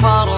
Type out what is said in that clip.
Nam